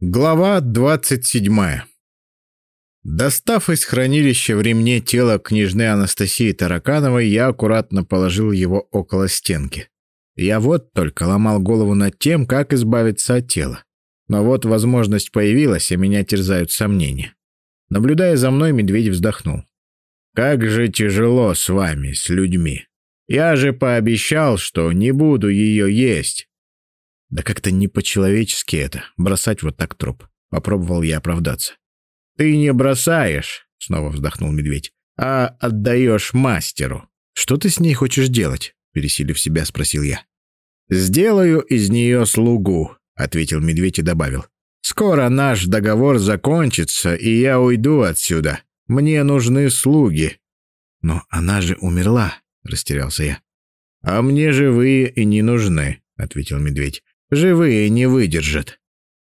Глава 27. Достав из хранилища в ремне тело княжны Анастасии Таракановой, я аккуратно положил его около стенки. Я вот только ломал голову над тем, как избавиться от тела. Но вот возможность появилась, и меня терзают сомнения. Наблюдая за мной, медведь вздохнул. «Как же тяжело с вами, с людьми. Я же пообещал, что не буду ее есть. Да как-то не по-человечески это, бросать вот так труп. Попробовал я оправдаться. «Ты не бросаешь», — снова вздохнул медведь, «а отдаешь мастеру». «Что ты с ней хочешь делать?» — пересилив себя, спросил я. «Сделаю из нее слугу», — ответил медведь и добавил. «Скоро наш договор закончится, и я уйду отсюда. Мне нужны слуги». «Но она же умерла», — растерялся я. «А мне живые и не нужны», — ответил медведь. Живые не выдержат.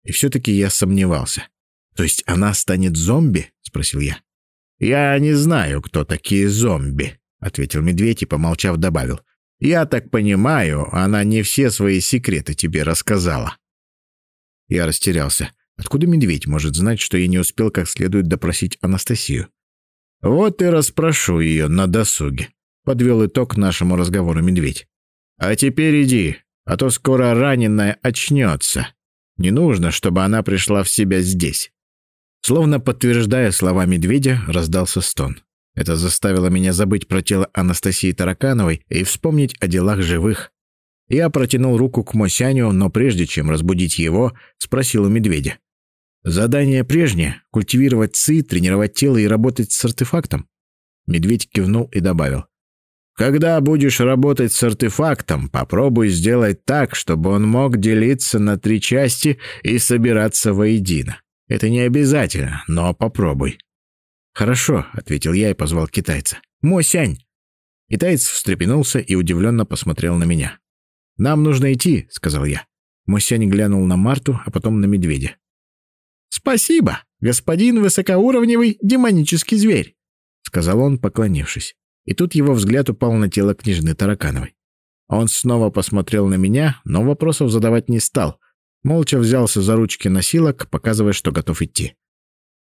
И все-таки я сомневался. То есть она станет зомби? Спросил я. Я не знаю, кто такие зомби, ответил медведь и, помолчав, добавил. Я так понимаю, она не все свои секреты тебе рассказала. Я растерялся. Откуда медведь может знать, что я не успел как следует допросить Анастасию? Вот и расспрошу ее на досуге. Подвел итог нашему разговору медведь. А теперь иди, а то скоро раненая очнется. Не нужно, чтобы она пришла в себя здесь». Словно подтверждая слова медведя, раздался стон. Это заставило меня забыть про тело Анастасии Таракановой и вспомнить о делах живых. Я протянул руку к Мосяню, но прежде чем разбудить его, спросил у медведя. «Задание прежнее — культивировать ци, тренировать тело и работать с артефактом?» Медведь кивнул и добавил. Когда будешь работать с артефактом, попробуй сделать так, чтобы он мог делиться на три части и собираться воедино. Это не обязательно, но попробуй. «Хорошо», — ответил я и позвал китайца. «Мосянь!» Китаец встрепенулся и удивленно посмотрел на меня. «Нам нужно идти», — сказал я. Мосянь глянул на Марту, а потом на медведя. «Спасибо, господин высокоуровневый демонический зверь», — сказал он, поклонившись. И тут его взгляд упал на тело княжны Таракановой. Он снова посмотрел на меня, но вопросов задавать не стал. Молча взялся за ручки носилок, показывая, что готов идти.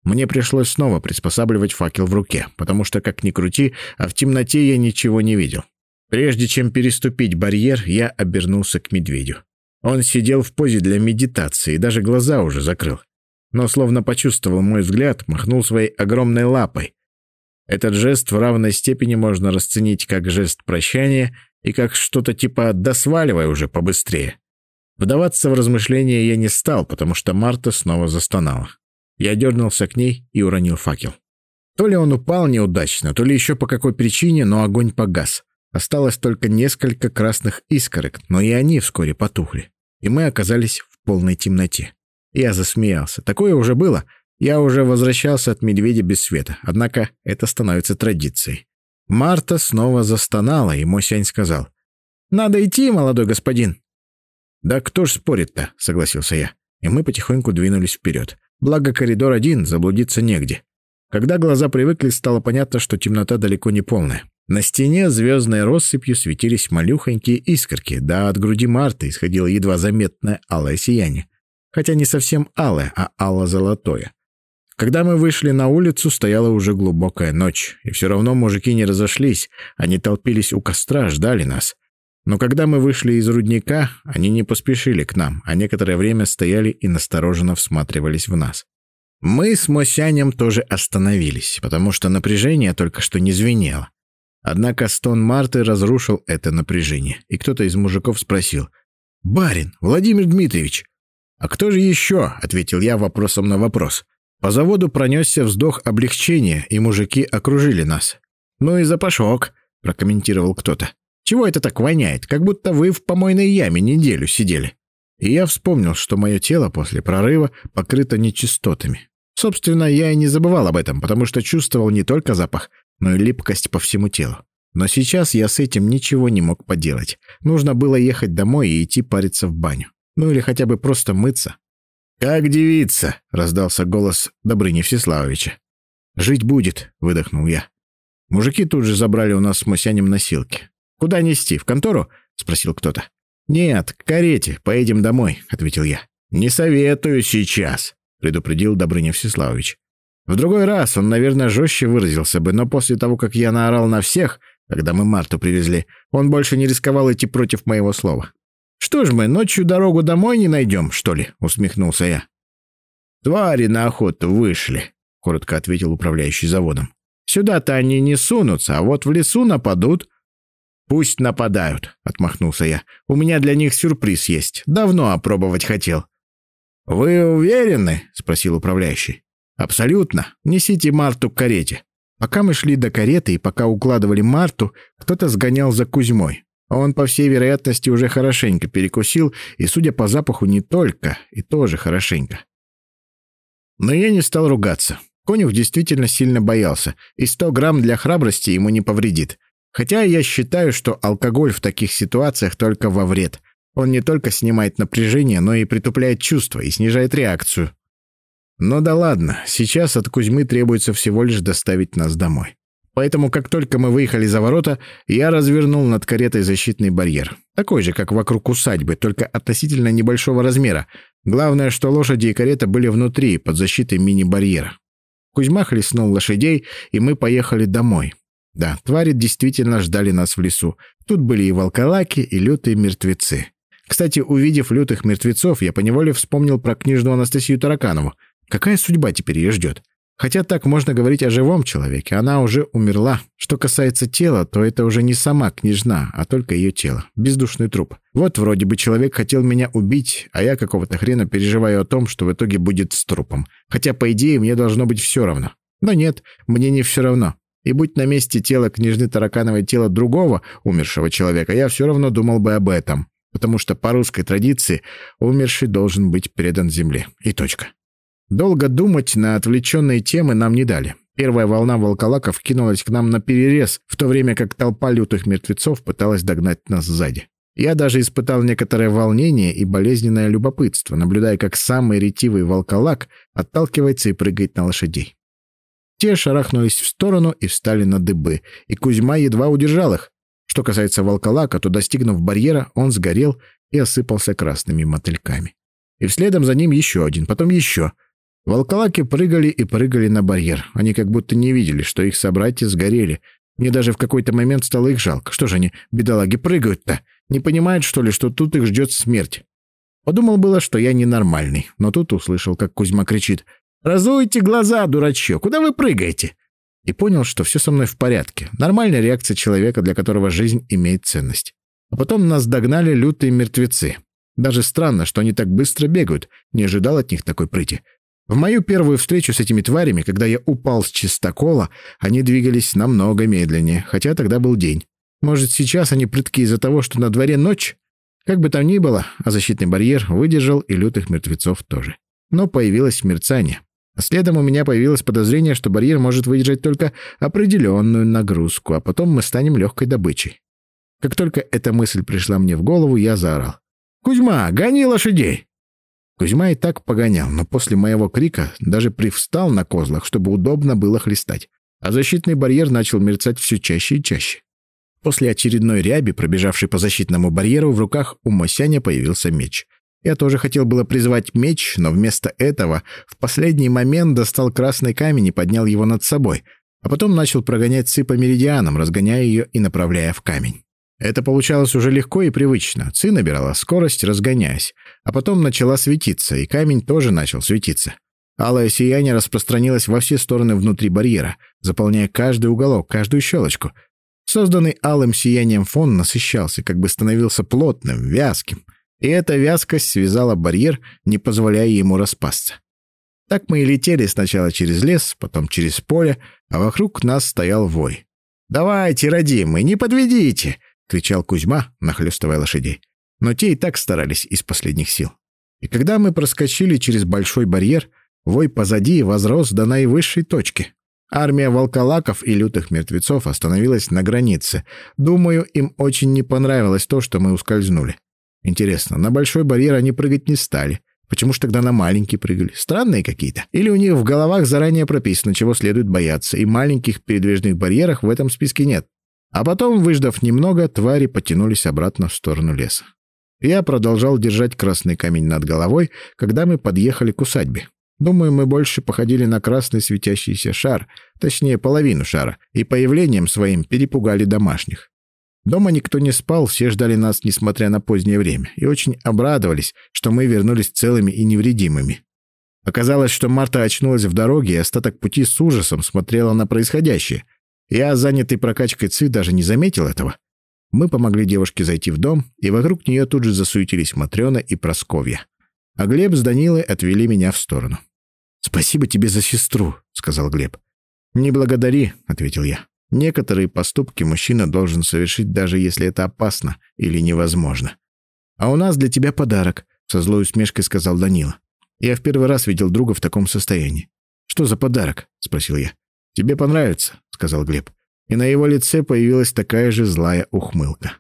Мне пришлось снова приспосабливать факел в руке, потому что, как ни крути, а в темноте я ничего не видел. Прежде чем переступить барьер, я обернулся к медведю. Он сидел в позе для медитации и даже глаза уже закрыл. Но словно почувствовал мой взгляд, махнул своей огромной лапой, этот жест в равной степени можно расценить как жест прощания и как что-то типа «да сваливай уже побыстрее». Вдаваться в размышления я не стал, потому что Марта снова застонала. Я дернулся к ней и уронил факел. То ли он упал неудачно, то ли еще по какой причине, но огонь погас. Осталось только несколько красных искорок, но и они вскоре потухли. И мы оказались в полной темноте. Я засмеялся. Такое уже было, я уже возвращался от медведя без света, однако это становится традицией. Марта снова застонала, и Мосянь сказал. «Надо идти, молодой господин». «Да кто ж спорит-то?» — согласился я. И мы потихоньку двинулись вперед. Благо коридор один, заблудиться негде. Когда глаза привыкли, стало понятно, что темнота далеко не полная. На стене звездной россыпью светились малюхонькие искорки, да от груди Марты исходило едва заметное алое сияние. Хотя не совсем алое, а ало-золотое. Когда мы вышли на улицу, стояла уже глубокая ночь, и все равно мужики не разошлись, они толпились у костра, ждали нас. Но когда мы вышли из рудника, они не поспешили к нам, а некоторое время стояли и настороженно всматривались в нас. Мы с Мосянем тоже остановились, потому что напряжение только что не звенело. Однако стон Марты разрушил это напряжение, и кто-то из мужиков спросил «Барин, Владимир Дмитриевич!» «А кто же еще?» — ответил я вопросом на вопрос. По заводу пронесся вздох облегчения, и мужики окружили нас. «Ну и запашок», — прокомментировал кто-то. «Чего это так воняет? Как будто вы в помойной яме неделю сидели». И я вспомнил, что мое тело после прорыва покрыто нечистотами. Собственно, я и не забывал об этом, потому что чувствовал не только запах, но и липкость по всему телу. Но сейчас я с этим ничего не мог поделать. Нужно было ехать домой и идти париться в баню. Ну или хотя бы просто мыться. «Как девица?» — раздался голос Добрыни Всеславовича. «Жить будет», — выдохнул я. Мужики тут же забрали у нас с Мосянем носилки. «Куда нести? В контору?» — спросил кто-то. «Нет, к карете. Поедем домой», — ответил я. «Не советую сейчас», — предупредил Добрыня Всеславович. В другой раз он, наверное, жестче выразился бы, но после того, как я наорал на всех, когда мы Марту привезли, он больше не рисковал идти против моего слова. «Что ж мы, ночью дорогу домой не найдем, что ли?» — усмехнулся я. «Твари на охоту вышли», — коротко ответил управляющий заводом. «Сюда-то они не сунутся, а вот в лесу нападут». «Пусть нападают», — отмахнулся я. «У меня для них сюрприз есть. Давно опробовать хотел». «Вы уверены?» — спросил управляющий. «Абсолютно. Несите Марту к карете». Пока мы шли до кареты и пока укладывали Марту, кто-то сгонял за Кузьмой. Он, по всей вероятности, уже хорошенько перекусил, и, судя по запаху, не только, и тоже хорошенько. Но я не стал ругаться. Конюх действительно сильно боялся, и 100 грамм для храбрости ему не повредит. Хотя я считаю, что алкоголь в таких ситуациях только во вред. Он не только снимает напряжение, но и притупляет чувства и снижает реакцию. Но да ладно, сейчас от Кузьмы требуется всего лишь доставить нас домой. Поэтому, как только мы выехали за ворота, я развернул над каретой защитный барьер. Такой же, как вокруг усадьбы, только относительно небольшого размера. Главное, что лошади и карета были внутри, под защитой мини-барьера. Кузьма хлестнул лошадей, и мы поехали домой. Да, твари действительно ждали нас в лесу. Тут были и волколаки, и лютые мертвецы. Кстати, увидев лютых мертвецов, я поневоле вспомнил про книжную Анастасию Тараканову. Какая судьба теперь ее ждет? Хотя так можно говорить о живом человеке, она уже умерла. Что касается тела, то это уже не сама княжна, а только ее тело. Бездушный труп. Вот вроде бы человек хотел меня убить, а я какого-то хрена переживаю о том, что в итоге будет с трупом. Хотя, по идее, мне должно быть все равно. Но нет, мне не все равно. И будь на месте тела княжны Таракановой тело другого умершего человека, я все равно думал бы об этом. Потому что по русской традиции умерший должен быть предан земле. И точка. Долго думать на отвлеченные темы нам не дали. Первая волна волколаков кинулась к нам на перерез, в то время как толпа лютых мертвецов пыталась догнать нас сзади. Я даже испытал некоторое волнение и болезненное любопытство, наблюдая, как самый ретивый волколак отталкивается и прыгает на лошадей. Те шарахнулись в сторону и встали на дыбы, и Кузьма едва удержал их. Что касается волколака, то, достигнув барьера, он сгорел и осыпался красными мотыльками. И вследом за ним еще один, потом еще — Волколаки прыгали и прыгали на барьер. Они как будто не видели, что их собратья сгорели. Мне даже в какой-то момент стало их жалко. Что же они, бедолаги, прыгают-то? Не понимают, что ли, что тут их ждет смерть? Подумал было, что я ненормальный, но тут услышал, как Кузьма кричит «Разуйте глаза, дурачок! Куда вы прыгаете?» И понял, что все со мной в порядке. Нормальная реакция человека, для которого жизнь имеет ценность. А потом нас догнали лютые мертвецы. Даже странно, что они так быстро бегают. Не ожидал от них такой прыти. В мою первую встречу с этими тварями, когда я упал с чистокола, они двигались намного медленнее, хотя тогда был день. Может, сейчас они прытки из-за того, что на дворе ночь? Как бы там ни было, а защитный барьер выдержал и лютых мертвецов тоже. Но появилось мерцание. Следом у меня появилось подозрение, что барьер может выдержать только определенную нагрузку, а потом мы станем легкой добычей. Как только эта мысль пришла мне в голову, я заорал. «Кузьма, гони лошадей!» Кузьма и так погонял, но после моего крика даже привстал на козлах, чтобы удобно было хлестать. А защитный барьер начал мерцать все чаще и чаще. После очередной ряби, пробежавшей по защитному барьеру, в руках у Мосяня появился меч. Я тоже хотел было призвать меч, но вместо этого в последний момент достал красный камень и поднял его над собой, а потом начал прогонять ци по меридианам, разгоняя ее и направляя в камень. Это получалось уже легко и привычно. Ци набирала скорость, разгоняясь. А потом начала светиться, и камень тоже начал светиться. Алое сияние распространилось во все стороны внутри барьера, заполняя каждый уголок, каждую щелочку. Созданный алым сиянием фон насыщался, как бы становился плотным, вязким. И эта вязкость связала барьер, не позволяя ему распасться. Так мы и летели сначала через лес, потом через поле, а вокруг нас стоял вой. «Давайте, родимые, не подведите! — кричал Кузьма, нахлёстывая лошадей. Но те и так старались из последних сил. И когда мы проскочили через большой барьер, вой позади возрос до наивысшей точки. Армия волколаков и лютых мертвецов остановилась на границе. Думаю, им очень не понравилось то, что мы ускользнули. Интересно, на большой барьер они прыгать не стали. Почему ж тогда на маленький прыгали? Странные какие-то. Или у них в головах заранее прописано, чего следует бояться, и маленьких передвижных барьеров в этом списке нет. А потом, выждав немного, твари потянулись обратно в сторону леса. Я продолжал держать красный камень над головой, когда мы подъехали к усадьбе. Думаю, мы больше походили на красный светящийся шар, точнее, половину шара, и появлением своим перепугали домашних. Дома никто не спал, все ждали нас, несмотря на позднее время, и очень обрадовались, что мы вернулись целыми и невредимыми. Оказалось, что Марта очнулась в дороге и остаток пути с ужасом смотрела на происходящее. Я, занятый прокачкой ЦИ, даже не заметил этого. Мы помогли девушке зайти в дом, и вокруг нее тут же засуетились Матрена и Просковья. А Глеб с Данилой отвели меня в сторону. «Спасибо тебе за сестру», — сказал Глеб. «Не благодари», — ответил я. Некоторые поступки мужчина должен совершить, даже если это опасно или невозможно. «А у нас для тебя подарок», — со злой усмешкой сказал Данила. Я в первый раз видел друга в таком состоянии. «Что за подарок?» — спросил я. «Тебе понравится», — сказал Глеб. И на его лице появилась такая же злая ухмылка.